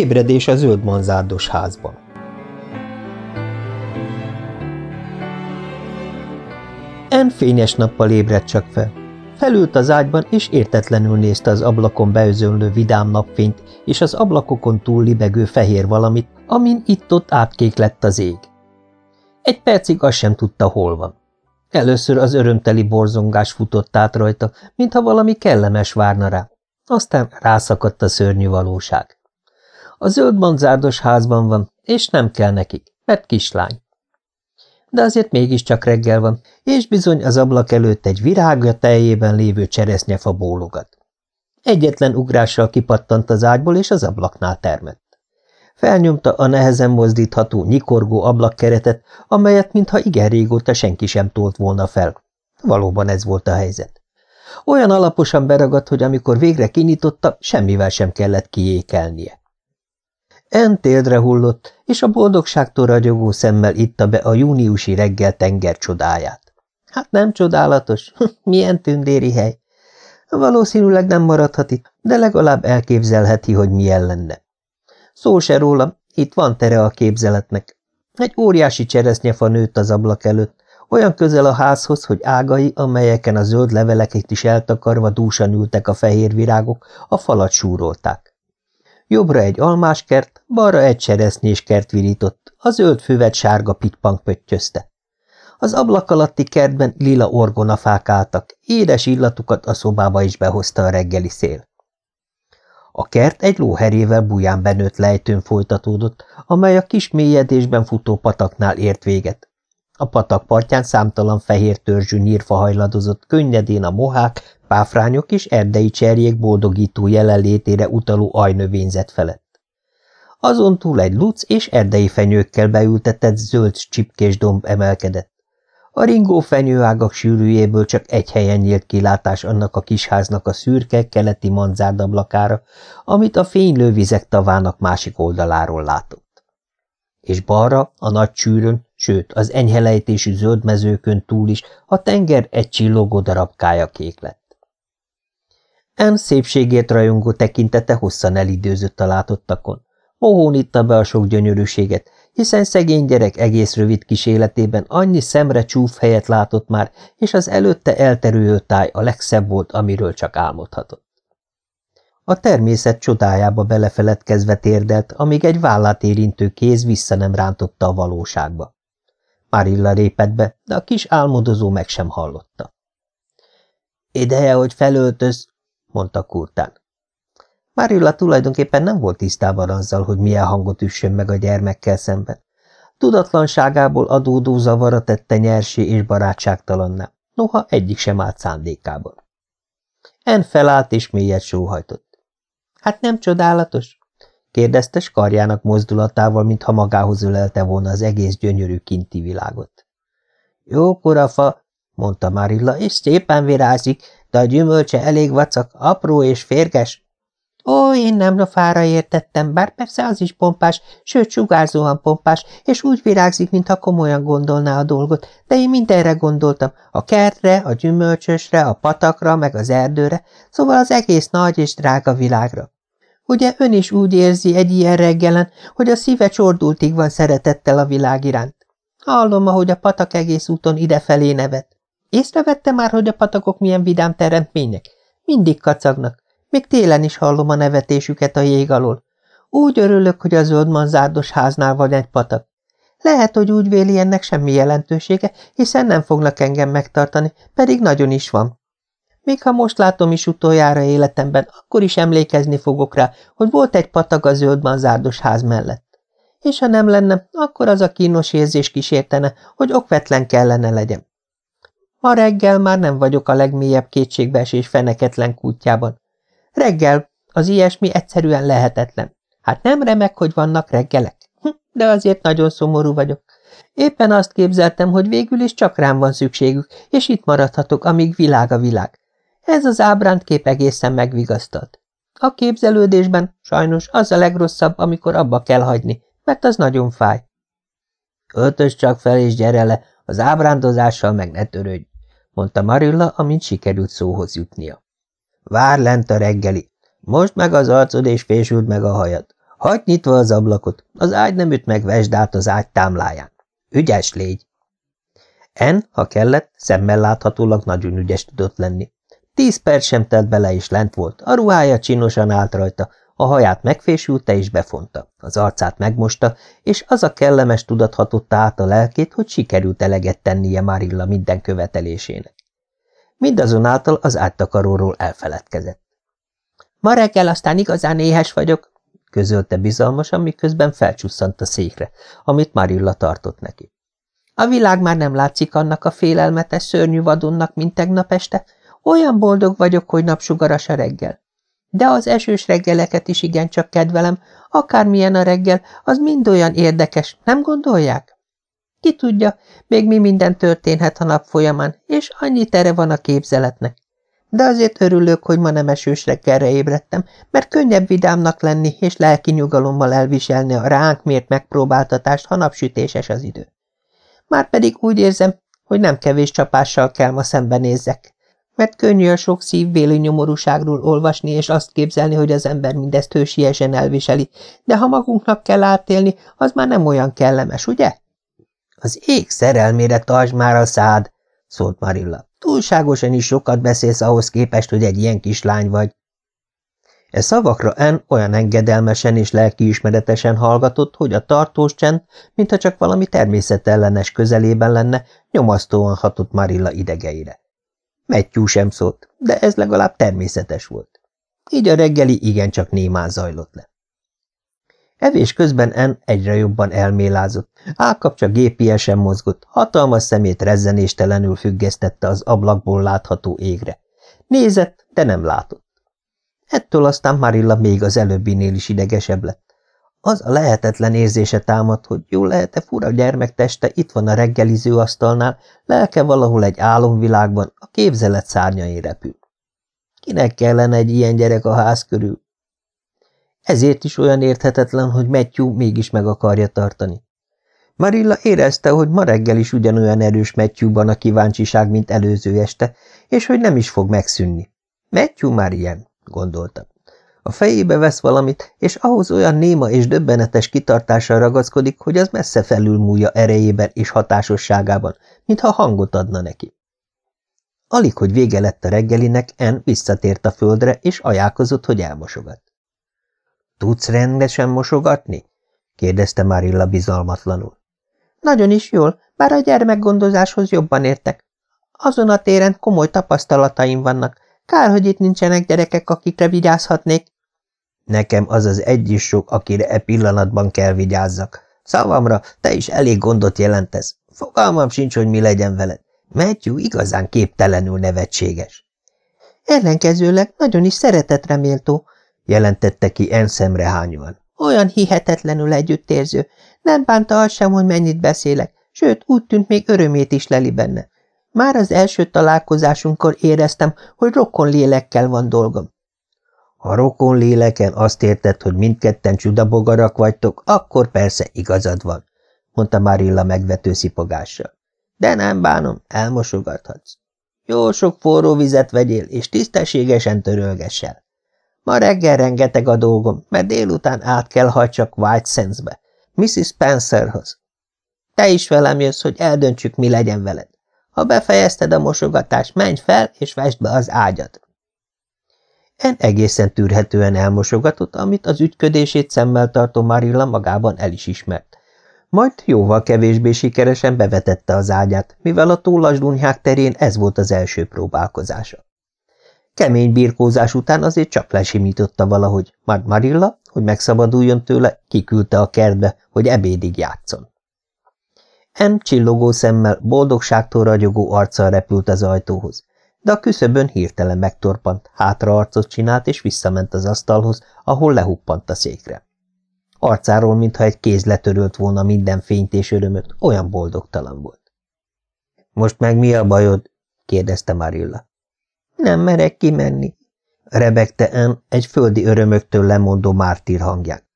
Ébredés a zöld manzárdos házban En fényes nappal ébredt csak fel. Felült az ágyban, és értetlenül nézte az ablakon beözönlő vidám napfényt, és az ablakokon túl libegő fehér valamit, amin itt-ott átkék lett az ég. Egy percig azt sem tudta, hol van. Először az örömteli borzongás futott át rajta, mintha valami kellemes várna rá. Aztán rászakadt a szörnyű valóság. A zöld manzárdos házban van, és nem kell nekik, mert kislány. De azért mégiscsak reggel van, és bizony az ablak előtt egy virágja teljében lévő cseresznyefa bólogat. Egyetlen ugrással kipattant az ágyból, és az ablaknál termett. Felnyomta a nehezen mozdítható, nyikorgó ablakkeretet, amelyet mintha igen régóta senki sem tolt volna fel. Valóban ez volt a helyzet. Olyan alaposan beragadt, hogy amikor végre kinyitotta, semmivel sem kellett kiékelnie. En téldre hullott, és a boldogságtól ragyogó szemmel itta be a júniusi reggel tenger csodáját. Hát nem csodálatos, milyen tündéri hely. Valószínűleg nem maradhat itt, de legalább elképzelheti, hogy milyen lenne. Szó se róla, itt van tere a képzeletnek. Egy óriási cseresznyefa nőtt az ablak előtt, olyan közel a házhoz, hogy ágai, amelyeken a zöld leveleket is eltakarva dúsan ültek a fehér virágok, a falat súrolták. Jobbra egy almáskert, balra egy cseresznyés kert virított, a zöld füvet sárga pitypank pöttyözte. Az ablak alatti kertben lila orgonafák álltak, édes illatukat a szobába is behozta a reggeli szél. A kert egy lóherével buján benőtt lejtőn folytatódott, amely a kis mélyedésben futó pataknál ért véget. A patak partján számtalan fehér törzsű nyírfa hajladozott, könnyedén a mohák, páfrányok és erdei cserjék boldogító jelenlétére utaló ajnövényzet felett. Azon túl egy luc és erdei fenyőkkel beültetett zöld csipkés domb emelkedett. A ringó fenyőágak sűrűjéből csak egy helyen nyílt kilátás annak a kisháznak a szürke, keleti manzárdablakára, amit a fénylő vizek tavának másik oldaláról látott. És balra, a nagy csűrön, sőt, az enyhelejtésű zöld mezőkön túl is a tenger egy csillogó darabkája kék lett. En szépségét rajongó tekintete hosszan elidőzött a látottakon. Mohón itta be a sok gyönyörűséget, hiszen szegény gyerek egész rövid kis életében annyi szemre csúf helyet látott már, és az előtte elterülő táj a legszebb volt, amiről csak álmodhatott. A természet csodájába belefeledkezve térdelt, amíg egy vállát érintő kéz vissza nem rántotta a valóságba. Marilla répett be, de a kis álmodozó meg sem hallotta. – Ideje, hogy felöltöz, mondta Kurtán. Marilla tulajdonképpen nem volt tisztában azzal, hogy milyen hangot üssön meg a gyermekkel szemben. Tudatlanságából adódó zavara tette nyersé és barátságtalanná, noha egyik sem állt szándékában. En felállt és mélyet sóhajtott. – Hát nem csodálatos? – kérdezte karjának mozdulatával, mintha magához ölelte volna az egész gyönyörű kinti világot. – Jókora fa – mondta Marilla, és szépen virázik, de a gyümölcse elég vacak, apró és férges. Ó, én nem a fára értettem, bár persze az is pompás, sőt sugárzóan pompás, és úgy virágzik, mintha komolyan gondolná a dolgot, de én mindenre gondoltam, a kertre, a gyümölcsösre, a patakra, meg az erdőre, szóval az egész nagy és drága világra. Ugye ön is úgy érzi egy ilyen reggelen, hogy a szíve csordultig van szeretettel a világ iránt? Hallom, ahogy a patak egész úton idefelé nevet. Észrevette már, hogy a patakok milyen vidám teremtmények? Mindig kacagnak. Még télen is hallom a nevetésüket a jég alól. Úgy örülök, hogy a zöld manzárdos háznál van egy patak. Lehet, hogy úgy véli ennek semmi jelentősége, hiszen nem fognak engem megtartani, pedig nagyon is van. Még ha most látom is utoljára életemben, akkor is emlékezni fogok rá, hogy volt egy patak a zöld manzárdos ház mellett. És ha nem lenne, akkor az a kínos érzés kísértene, hogy okvetlen kellene legyen. Ma reggel már nem vagyok a legmélyebb kétségbeesés feneketlen kútjában. Reggel, az ilyesmi egyszerűen lehetetlen. Hát nem remek, hogy vannak reggelek. Hm, de azért nagyon szomorú vagyok. Éppen azt képzeltem, hogy végül is csak rám van szükségük, és itt maradhatok, amíg világ a világ. Ez az ábrándkép egészen megvigasztalt. A képzelődésben sajnos az a legrosszabb, amikor abba kell hagyni, mert az nagyon fáj. Öltöz csak fel és gyere le, az ábrándozással meg ne törődj, mondta Marilla, amint sikerült szóhoz jutnia. Vár lent a reggeli. Most meg az arcod és fésült meg a hajad. Hagyd nyitva az ablakot, az ágy nem üt meg, vesd át az ágy támláján. Ügyes légy! En, ha kellett, szemmel láthatólag nagyon ügyes tudott lenni. Tíz perc sem telt bele, és lent volt. A ruhája csinosan állt rajta, a haját megfésülte és befonta, az arcát megmosta, és az a kellemes tudat hatotta át a lelkét, hogy sikerült eleget tennie Marilla minden követelésének. Mindazonáltal az áttakaróról elfeledkezett. Ma reggel aztán igazán éhes vagyok, közölte bizalmasan, miközben felcsusszant a székre, amit Marilla tartott neki. A világ már nem látszik annak a félelmetes szörnyű vadonnak, mint tegnap este. Olyan boldog vagyok, hogy napsugaras a reggel. De az esős reggeleket is igencsak kedvelem, akármilyen a reggel, az mind olyan érdekes, nem gondolják? Ki tudja, még mi minden történhet a nap folyamán, és annyi tere van a képzeletnek. De azért örülök, hogy ma nem esős reggelre ébredtem, mert könnyebb vidámnak lenni és lelki nyugalommal elviselni a ránk mért megpróbáltatást, ha napsütéses az idő. Márpedig úgy érzem, hogy nem kevés csapással kell ma szembenézzek, mert könnyű a sok szívbéli nyomorúságról olvasni és azt képzelni, hogy az ember mindezt hősiesen elviseli, de ha magunknak kell átélni, az már nem olyan kellemes, ugye? Az ég szerelmére tartsd már a szád, szólt Marilla. Túlságosan is sokat beszélsz ahhoz képest, hogy egy ilyen kislány vagy. E szavakra En olyan engedelmesen és lelkiismeretesen hallgatott, hogy a tartós csend, mintha csak valami természetellenes közelében lenne, nyomasztóan hatott Marilla idegeire. Mettyú sem szólt, de ez legalább természetes volt. Így a reggeli igencsak némán zajlott le. Evés közben En egyre jobban elmélázott, állkapcsa gépiesen mozgott, hatalmas szemét rezzenéstelenül függesztette az ablakból látható égre. Nézett, de nem látott. Ettől aztán Marilla még az előbbinél is idegesebb lett. Az a lehetetlen érzése támad, hogy jó lehet-e fura gyermek teste itt van a reggeliző asztalnál, lelke valahol egy álomvilágban, a képzelet szárnyain repül. Kinek kellene egy ilyen gyerek a ház körül? Ezért is olyan érthetetlen, hogy Matthew mégis meg akarja tartani. Marilla érezte, hogy ma reggel is ugyanolyan erős Matthewban a kíváncsiság, mint előző este, és hogy nem is fog megszűnni. Matthew már ilyen, gondolta. A fejébe vesz valamit, és ahhoz olyan néma és döbbenetes kitartással ragaszkodik, hogy az messze felülmúlja erejében és hatásosságában, mintha hangot adna neki. Alig, hogy vége lett a reggelinek, En visszatért a földre, és ajánlkozott, hogy elmosogat. – Tudsz rendesen mosogatni? – kérdezte Marilla bizalmatlanul. – Nagyon is jól, bár a gyermekgondozáshoz jobban értek. Azon a téren komoly tapasztalataim vannak, Kár, hogy itt nincsenek gyerekek, akikre vigyázhatnék. Nekem az az egy is sok, akire e pillanatban kell vigyázzak. Szavamra, te is elég gondot jelentesz. Fogalmam sincs, hogy mi legyen veled. Matthew igazán képtelenül nevetséges. Ellenkezőleg nagyon is szeretetre méltó, jelentette ki enszemre hányúan. Olyan hihetetlenül együttérző. Nem bánta az sem, hogy mennyit beszélek, sőt, úgy tűnt még örömét is leli benne. Már az első találkozásunkkor éreztem, hogy rokon lélekkel van dolgom. Ha rokon léleken azt érted, hogy mindketten csudabogarak vagytok, akkor persze igazad van, mondta Marilla megvető szipogással. De nem bánom, elmosogathatsz. Jó sok forró vizet vegyél, és tisztességesen törölgess el. Ma reggel rengeteg a dolgom, mert délután át kell hagyjak White Sands-be, Mrs. Spencerhoz. Te is velem jössz, hogy eldöntsük, mi legyen veled. Ha befejezted a mosogatást, menj fel, és vesd be az ágyat. En egészen tűrhetően elmosogatott, amit az ügyködését szemmel tartó Marilla magában el is ismert. Majd jóval kevésbé sikeresen bevetette az ágyát, mivel a tólasdunyhák terén ez volt az első próbálkozása. Kemény birkózás után azért csak lesimította valahogy, majd Marilla, hogy megszabaduljon tőle, kiküldte a kertbe, hogy ebédig játszon. En csillogó szemmel, boldogságtól ragyogó arccal repült az ajtóhoz, de a küszöbön hirtelen megtorpant, hátra arcot csinált és visszament az asztalhoz, ahol lehuppant a székre. Arcáról, mintha egy kéz letörölt volna minden fényt és örömöt, olyan boldogtalan volt. – Most meg mi a bajod? – kérdezte Marilla. – Nem merek kimenni – rebegte En egy földi örömöktől lemondó mártír hangján.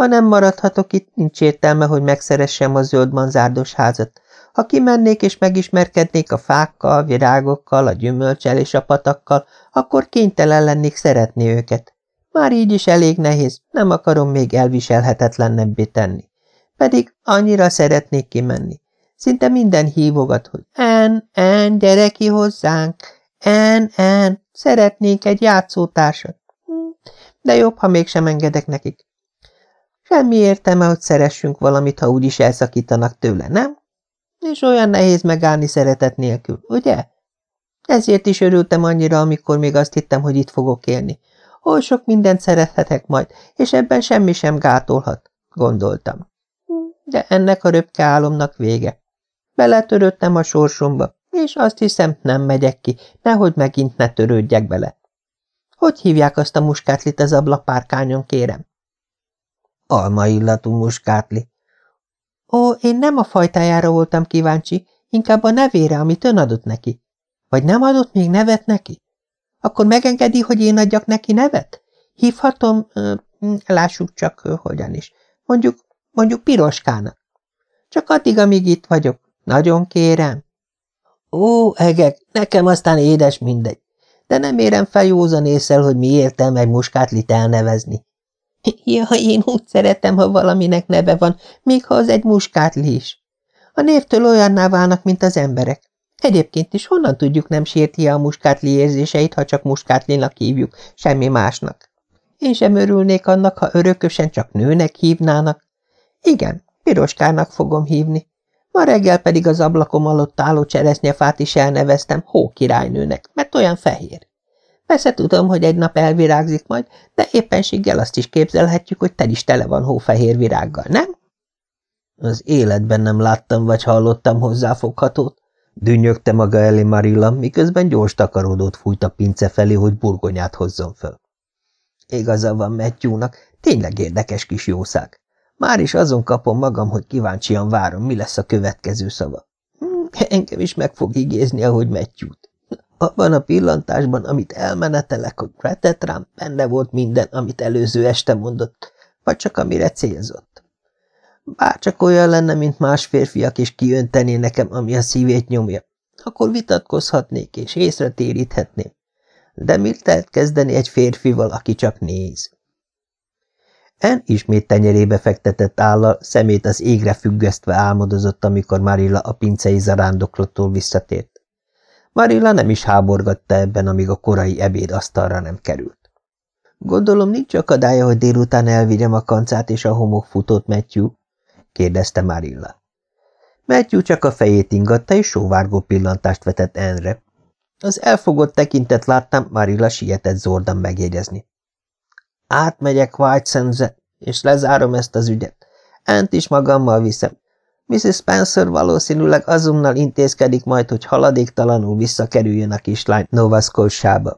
Ha nem maradhatok itt, nincs értelme, hogy megszeressem a zöld manzárdos házat. Ha kimennék és megismerkednék a fákkal, virágokkal, a gyümölcsel és a patakkal, akkor kénytelen lennék szeretni őket. Már így is elég nehéz, nem akarom még elviselhetetlennebbé tenni. Pedig annyira szeretnék kimenni. Szinte minden hívogat, hogy En, En, gyere ki hozzánk, En, En, szeretnék egy játszótársat. Hm, de jobb, ha mégsem engedek nekik. Semmi értelme, hogy szeressünk valamit, ha úgyis elszakítanak tőle, nem? És olyan nehéz megállni szeretet nélkül, ugye? Ezért is örültem annyira, amikor még azt hittem, hogy itt fogok élni. Oly sok mindent szerethetek majd, és ebben semmi sem gátolhat, gondoltam. De ennek a röpke álomnak vége. Beletörődtem a sorsomba, és azt hiszem, nem megyek ki, nehogy megint ne törődjek bele. Hogy hívják azt a muskátlit az ablapárkányon, kérem? Alma illatú muskátli. Ó, én nem a fajtájára voltam kíváncsi, inkább a nevére, amit ön adott neki. Vagy nem adott még nevet neki? Akkor megengedi, hogy én adjak neki nevet? Hívhatom, lássuk csak, hogyan is. Mondjuk, mondjuk piroskának. Csak addig, amíg itt vagyok. Nagyon kérem. Ó, egek, nekem aztán édes mindegy. De nem érem fel józan észel, hogy mi értelme egy muskátlit elnevezni. Ja, én úgy szeretem, ha valaminek neve van, még ha az egy muskátli is. A névtől olyanná válnak, mint az emberek. Egyébként is honnan tudjuk nem sérti a muskátli érzéseit, ha csak muskátlinak hívjuk, semmi másnak. Én sem örülnék annak, ha örökösen csak nőnek hívnának. Igen, piroskának fogom hívni. Ma reggel pedig az ablakom alatt álló cseresznyefát is elneveztem hókirálynőnek, mert olyan fehér. Persze tudom, hogy egy nap elvirágzik majd, de éppenséggel azt is képzelhetjük, hogy tel is tele van hófehér virággal, nem? Az életben nem láttam vagy hallottam hozzáfoghatót, Dünnyögte maga elé Marilla, miközben gyors takarodót fújt a pince felé, hogy burgonyát hozzon föl. Igaza van Matthewnak, tényleg érdekes kis jószág. Már is azon kapom magam, hogy kíváncsian várom, mi lesz a következő szava. Hm, engem is meg fog igézni, ahogy Matthew-t. Abban a pillantásban, amit elmenetelek, hogy Gretetrám, benne volt minden, amit előző este mondott, vagy csak amire célzott. Bárcsak olyan lenne, mint más férfiak, és kiöntené nekem, ami a szívét nyomja, akkor vitatkozhatnék, és észre téríthetném. De mit lehet kezdeni egy férfival, aki csak néz? En ismét tenyerébe fektetett állal, szemét az égre függesztve álmodozott, amikor Marilla a pincei zarándoklottól visszatért. Marilla nem is háborgatta ebben, amíg a korai ebéd asztalra nem került. Gondolom nincs akadálya, hogy délután elvigyem a kancát és a homokfutót Matthew, kérdezte Marilla. Matthew csak a fejét ingatta, és sóvárgó pillantást vetett Enre. Az elfogott tekintet láttam, Marilla sietett zordan megjegyezni. Átmegyek White és lezárom ezt az ügyet. Ent is magammal viszem. Mrs. Spencer valószínűleg azonnal intézkedik majd, hogy haladéktalanul visszakerüljön a kislány Nova Scotia-ba.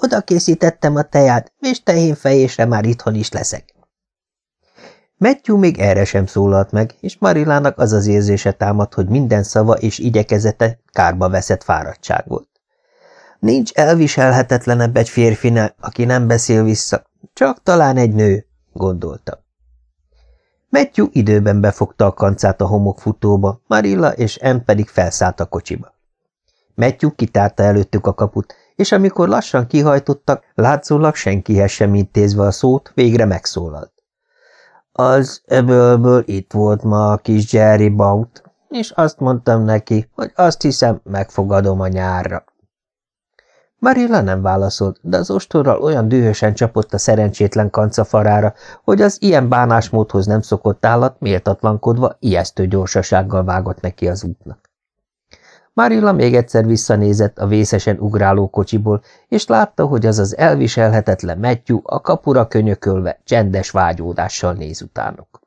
Oda készítettem a teját, és tehén fejésre már itthon is leszek. Matthew még erre sem szólalt meg, és Marilának az az érzése támad, hogy minden szava és igyekezete kárba veszett fáradtság volt. Nincs elviselhetetlenebb egy férfinál, aki nem beszél vissza, csak talán egy nő, gondolta. Matthew időben befogta a kancát a homokfutóba, Marilla és Em pedig felszállt a kocsiba. Matthew kitárta előttük a kaput, és amikor lassan kihajtottak, látszólag senkihez sem intézve a szót, végre megszólalt. Az öbölből itt volt ma a kis Jerry Bout, és azt mondtam neki, hogy azt hiszem, megfogadom a nyárra. Marilla nem válaszolt, de az ostorral olyan dühösen csapott a szerencsétlen kancafarára, hogy az ilyen bánásmódhoz nem szokott állat méltatlankodva ijesztő gyorsasággal vágott neki az útnak. Marilla még egyszer visszanézett a vészesen ugráló kocsiból, és látta, hogy az az elviselhetetlen Matthew a kapura könyökölve csendes vágyódással néz utánok.